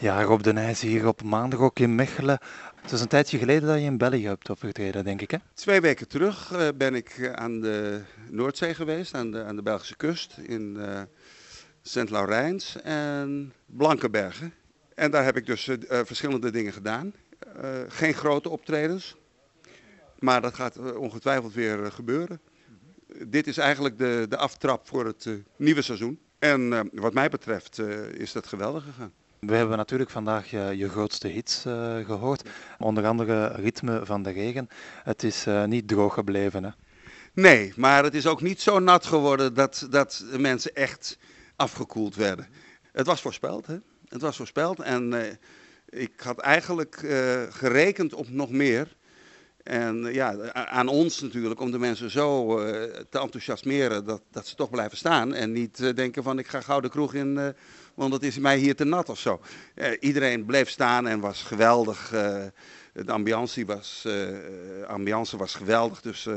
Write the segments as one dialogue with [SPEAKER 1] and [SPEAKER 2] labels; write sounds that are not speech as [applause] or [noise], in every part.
[SPEAKER 1] Ja, Rob de Nijs hier op maandag ook in Mechelen. Het is een tijdje geleden dat je in België hebt opgetreden, denk ik hè?
[SPEAKER 2] Twee weken terug uh, ben ik eh, aan de Noordzee geweest, aan de, aan de Belgische kust in uh, Sint-Laurijns en Blankenbergen. En daar heb ik dus verschillende dingen gedaan. geen grote optredens, maar dat gaat ongetwijfeld weer gebeuren. Dit is eigenlijk de, de aftrap voor het nieuwe seizoen. En wat mij betreft is dat geweldig gegaan.
[SPEAKER 1] We hebben natuurlijk vandaag je, je grootste hits uh, gehoord. Onder andere Ritme van de Regen. Het is uh, niet droog gebleven, hè?
[SPEAKER 2] Nee, maar het is ook niet zo nat geworden dat, dat mensen echt afgekoeld werden. Het was voorspeld, hè? Het was voorspeld en ik had eigenlijk gerekend op nog meer. En ja, aan ons natuurlijk om de mensen zo te enthousiasmeren dat, dat ze toch blijven staan. En niet denken van ik ga gauw de kroeg in want het is mij hier te nat of zo. Uh, iedereen bleef staan en was geweldig. Uh, de ambiance was, uh, ambiance was geweldig. Dus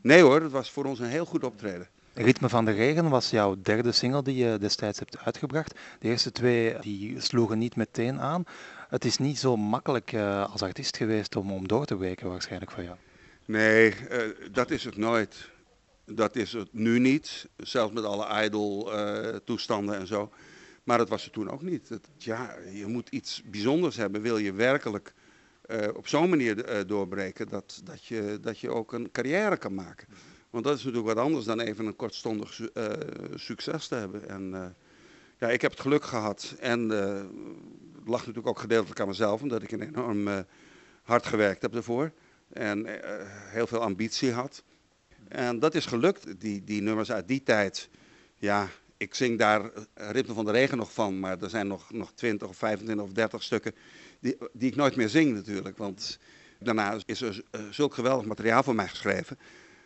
[SPEAKER 2] nee hoor, het was voor ons een heel goed optreden.
[SPEAKER 1] Ritme van de Regen was jouw derde single die je destijds hebt uitgebracht. De eerste twee die sloegen niet meteen aan. Het is niet zo makkelijk als artiest geweest om, om door te weken waarschijnlijk voor jou.
[SPEAKER 2] Nee, dat is het nooit. Dat is het nu niet, zelfs met alle idol toestanden en zo. Maar dat was er toen ook niet. Het, ja, je moet iets bijzonders hebben, wil je werkelijk uh, op zo'n manier uh, doorbreken dat, dat, je, dat je ook een carrière kan maken. Want dat is natuurlijk wat anders dan even een kortstondig uh, succes te hebben. En ja, ik heb het geluk gehad en het lag natuurlijk ook gedeeltelijk aan mezelf, omdat ik enorm hard gewerkt heb ervoor. En heel veel ambitie had. En dat is gelukt. Die, die nummers uit die tijd, ja, ik zing daar Ritme van de Regen nog van, maar er zijn nog, nog 20 of 25 of 30 stukken die, die ik nooit meer zing natuurlijk. Want daarna is er uh, zulk geweldig materiaal voor mij geschreven.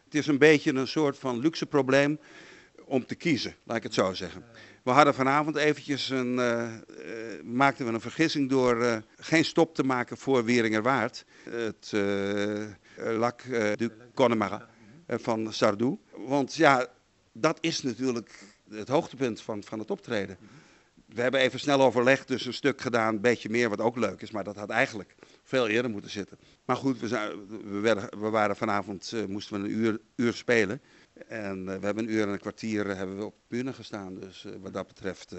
[SPEAKER 2] Het is een beetje een soort van luxe probleem om te kiezen, laat ik het zo zeggen. We hadden vanavond eventjes een, uh, maakten we een vergissing door geen stop te maken voor Wieringerwaard. Het Lac du Connemara van Sardou. Want ja, dat is natuurlijk het hoogtepunt van, van het optreden. We hebben even snel overlegd, dus een stuk gedaan, een beetje meer, wat ook leuk is. Maar dat had eigenlijk veel eerder moeten zitten. Maar goed, we, zijn, we, waren vanavond, uh, moesten we een uur, uur spelen. En uh, we hebben een uur en een kwartier uh, hebben we op bühne gestaan. Dus wat dat betreft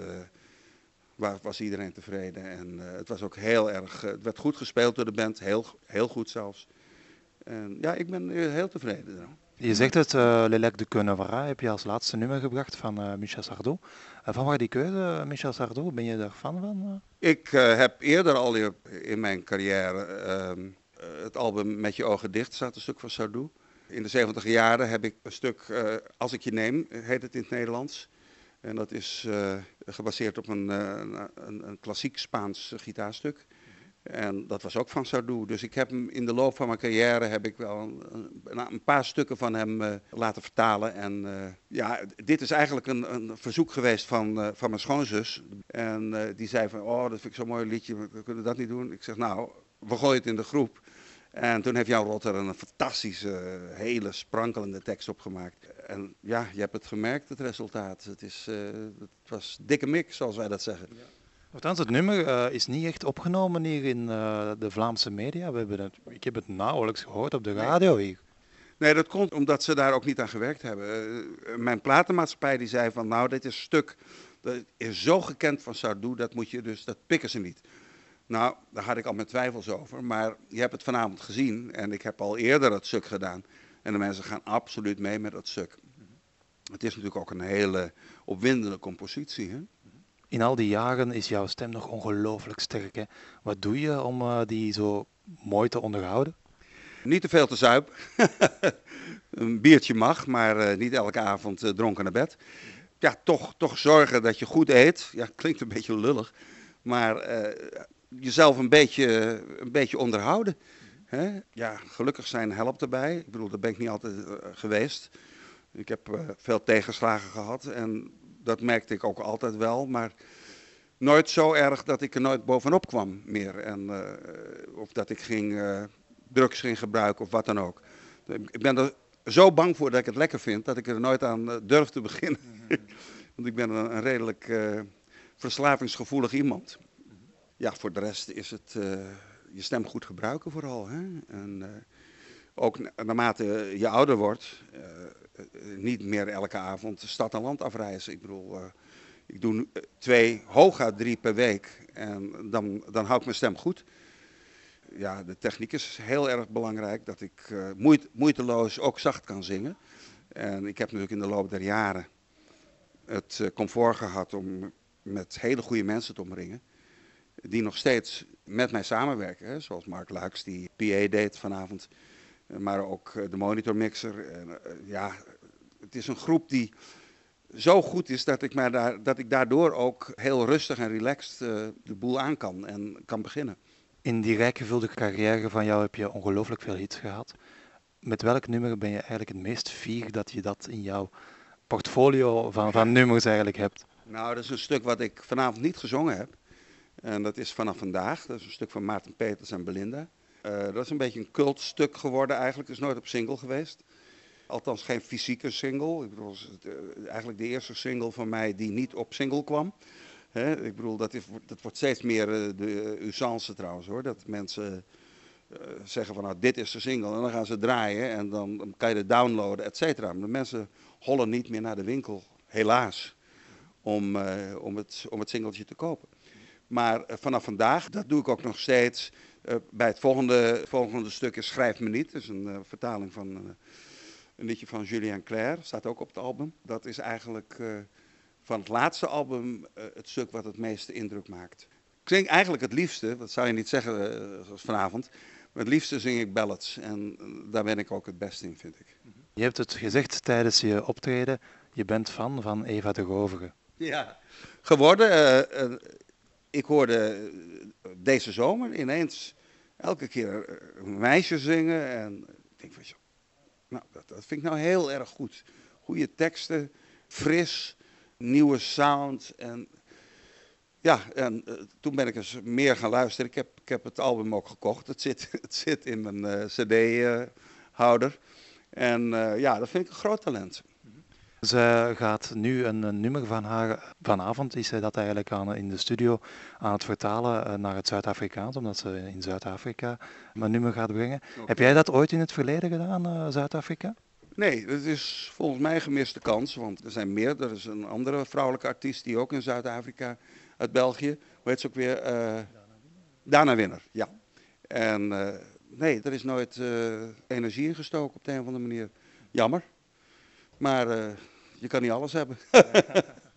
[SPEAKER 2] was iedereen tevreden. En het was ook heel erg, het werd goed gespeeld door de band, heel, heel goed zelfs. En ja, ik ben heel tevreden. Dan.
[SPEAKER 1] Je zegt het, uh, Lelec de Connevara heb je als laatste nummer gebracht van uh, Michel Sardou. Uh, van waar die keuze, Michel Sardou? Ben je daar fan van?
[SPEAKER 2] Ik heb eerder al in mijn carrière ehm, het album Met je ogen dicht, staat een stuk van Sardou. In de 70 jaren heb ik een stuk, Als ik je neem, heet het in het Nederlands. En dat is gebaseerd op een, een, een klassiek Spaans gitaarstuk. En dat was ook van Sardou. Dus ik heb hem in de loop van mijn carrière heb ik wel een, een paar stukken van hem uh, laten vertalen. En uh, ja, dit is eigenlijk een, een verzoek geweest van, uh, van mijn schoonzus. En die zei van, oh, dat vind ik zo'n mooi liedje, we kunnen dat niet doen. Ik zeg, nou, we gooien het in de groep. En toen heeft Jan Rotter een fantastische, hele sprankelende tekst opgemaakt. En ja, je hebt het gemerkt, het resultaat. Het, is, het was dikke mik, zoals wij dat zeggen.
[SPEAKER 1] Althans, het nummer uh, is niet echt opgenomen hier in uh, de Vlaamse media. We hebben het, ik heb het nauwelijks gehoord op de radio hier.
[SPEAKER 2] Nee, dat komt omdat ze daar ook niet aan gewerkt hebben. Uh, mijn platenmaatschappij die zei van, nou, dit is stuk, dat is zo gekend van Sardou, dat moet je dus, dat pikken ze niet. Nou, daar had ik al mijn twijfels over, maar je hebt het vanavond gezien en ik heb al eerder het stuk gedaan. En de mensen gaan absoluut mee met dat stuk. Het is natuurlijk ook een hele opwindende compositie, hè?
[SPEAKER 1] In al die jaren is jouw stem nog ongelooflijk sterk. Hè? Wat doe je om uh, die zo mooi te onderhouden?
[SPEAKER 2] Niet te veel te zuipen. [laughs] een biertje mag, maar uh, niet elke avond uh, dronken naar bed. Ja, toch, toch zorgen dat je goed eet. Ja, [laughs] klinkt een beetje lullig. Maar jezelf een beetje, een beetje onderhouden. Hè? Ja, gelukkig zijn helpt erbij. Ik bedoel, dat ben ik niet altijd geweest. Ik heb veel tegenslagen gehad en dat merkte ik ook altijd wel, maar nooit zo erg dat ik er nooit bovenop kwam meer. En, uh, of dat ik ging, uh, drugs ging gebruiken of wat dan ook. Ik ben er zo bang voor dat ik het lekker vind, dat ik er nooit aan uh, durf te beginnen. [laughs] Want ik ben een, een redelijk verslavingsgevoelig iemand. ja, voor de rest is het je stem goed gebruiken vooral. Hè? En ook naarmate je ouder wordt, niet meer elke avond stad en land afreizen. Ik bedoel, ik doe twee, hooguit drie per week en dan, dan hou ik mijn stem goed ja, de techniek is heel erg belangrijk. Dat ik uh, moeiteloos ook zacht kan zingen. En ik heb natuurlijk in de loop der jaren het comfort gehad om met hele goede mensen te omringen. Die nog steeds met mij samenwerken. Zoals Mark Luiks die PA deed vanavond. Maar ook uh, de monitormixer. En, ja, het is een groep die zo goed is dat ik, daar, dat ik daardoor ook heel rustig en relaxed de boel aan kan en kan beginnen.
[SPEAKER 1] In die rijkgevulde carrière van jou heb je ongelooflijk veel hits gehad. Met welk nummer ben je eigenlijk het meest fier dat je dat in jouw portfolio van, van [laughs] nummers eigenlijk hebt?
[SPEAKER 2] Nou, dat is een stuk wat ik vanavond niet gezongen heb. En dat is vanaf vandaag. Dat is een stuk van Maarten Peters en Belinda. Uh, dat is een beetje een cultstuk geworden eigenlijk. Is nooit op single geweest. Althans geen fysieke single. Ik bedoel, het uh, eigenlijk de eerste single van mij die niet op single kwam ik bedoel, dat, is, dat wordt steeds meer uh, de usance trouwens hoor. Dat mensen zeggen van nou dit is de single en dan gaan ze draaien en dan, kan je het downloaden, et cetera. Maar de mensen hollen niet meer naar de winkel, helaas, om, om, het, om het singeltje te kopen. Maar vanaf vandaag, dat doe ik ook nog steeds. Bij het volgende, volgende stuk is Schrijf me niet. Dat is een vertaling van een liedje van Julien Claire. Staat ook op het album. Dat is eigenlijk van het laatste album het stuk wat het meeste indruk maakt. Ik zing eigenlijk het liefste, dat zou je niet zeggen zoals vanavond, maar het liefste zing ik ballads en daar ben ik ook het beste in, vind ik.
[SPEAKER 1] Je hebt het gezegd tijdens je optreden, je bent fan van Eva de Rovere.
[SPEAKER 2] Ja, geworden. Ik hoorde deze zomer ineens elke keer een meisje zingen en ik denk van, nou, dat, dat vind ik nou heel erg goed. Goede teksten, fris, nieuwe sound. En ja, en uh, toen ben ik eens meer gaan luisteren. Ik heb, ik heb het album ook gekocht. Het zit, [laughs] zit in mijn uh, cd-houder. en ja, dat vind ik een groot talent.
[SPEAKER 1] Ze gaat nu een, een, nummer van haar, vanavond is zij dat eigenlijk aan, in de studio aan het vertalen naar het Zuid-Afrikaans, omdat ze in Zuid-Afrika een nummer gaat brengen. Okay. Heb jij dat ooit in het verleden gedaan, Zuid-Afrika?
[SPEAKER 2] Nee, dat is volgens mij een gemiste kans, want er zijn meer. Er is een andere vrouwelijke artiest die ook in Zuid-Afrika, uit België, hoe heet ze ook weer? Uh, Dana Winner, ja. En uh, nee, er is nooit energie in gestoken op de een of andere manier. Jammer. Maar je kan niet alles hebben. [laughs]